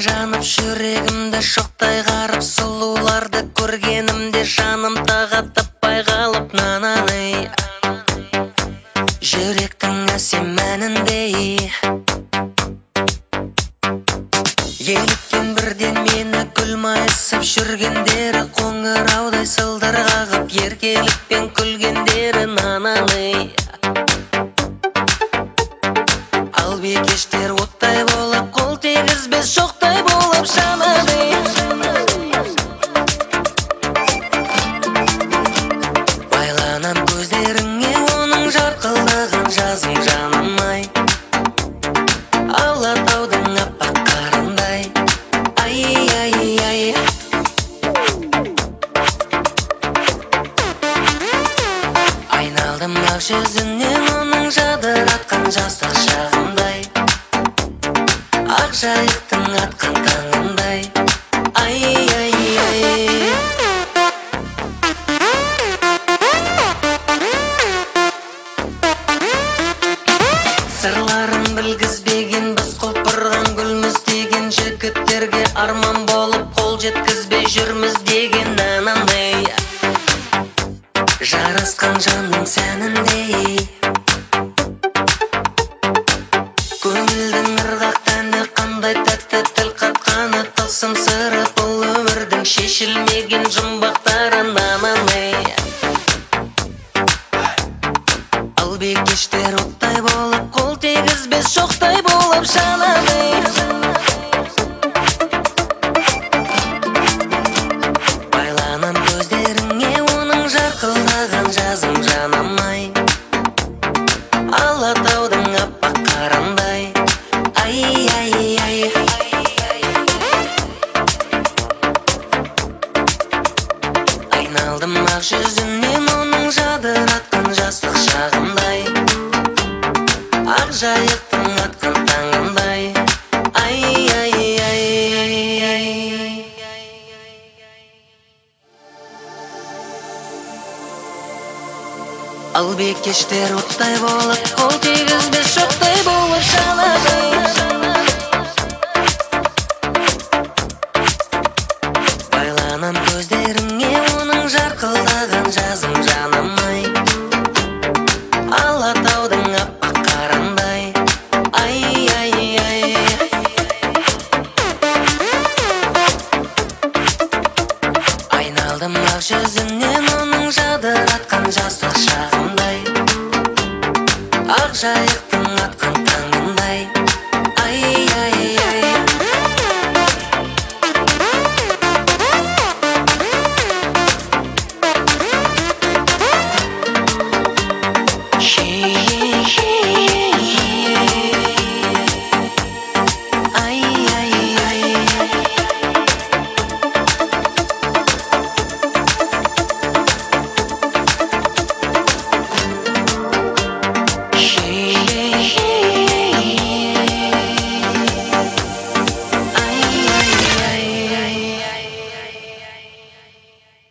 жанып жүрегімді шоқтай қарып сұлуларды көргенімде жаным тағат таппай қалып нананы жүректің әсем әніндей еліктен бірден мені гүл майысып жүргендері қоңыраудай сылдыр қағып еркелікпен күлгендері нананы ал бикештер оттай болып тигізбес шоқтай болып жанады байланам көздеріңе оның жарқылдаған жазым жаным ай алатаудың аппақ қарындай ай ай ай айналдым ақ жүзінен оның жадыратқан жастық шағымдай ақ жайықтың атқан таңындай ай ай ай. Сырларын білгізбеген біз құлпырған гүлміз деген жігіттерге арман болып қол жеткізбей жүрміз деген нанандай жарасқан жанның сәніндей. Көңілдің қандай тәтті тіл қатқаны тылсым сыры бұл өмірдің шешілмеген жұмбақтары нананы ал бикештер оттай болып қол тигізбес шоқтай болып жанады. Байланам көздеріңе оның жарқылдаған жазым жаным ай. Алатаудың ақ жүзінен оның жадыратқан жастық шағымдай ақ жайықтың атқан таңындай. Ай ай ай ай ал бикештер оттай болып қол тигізбес шоқтай болып жанады қалдым ақ жүзінен оның жадыратқан жасыл шағымдай ақ жайықтың атқан таңы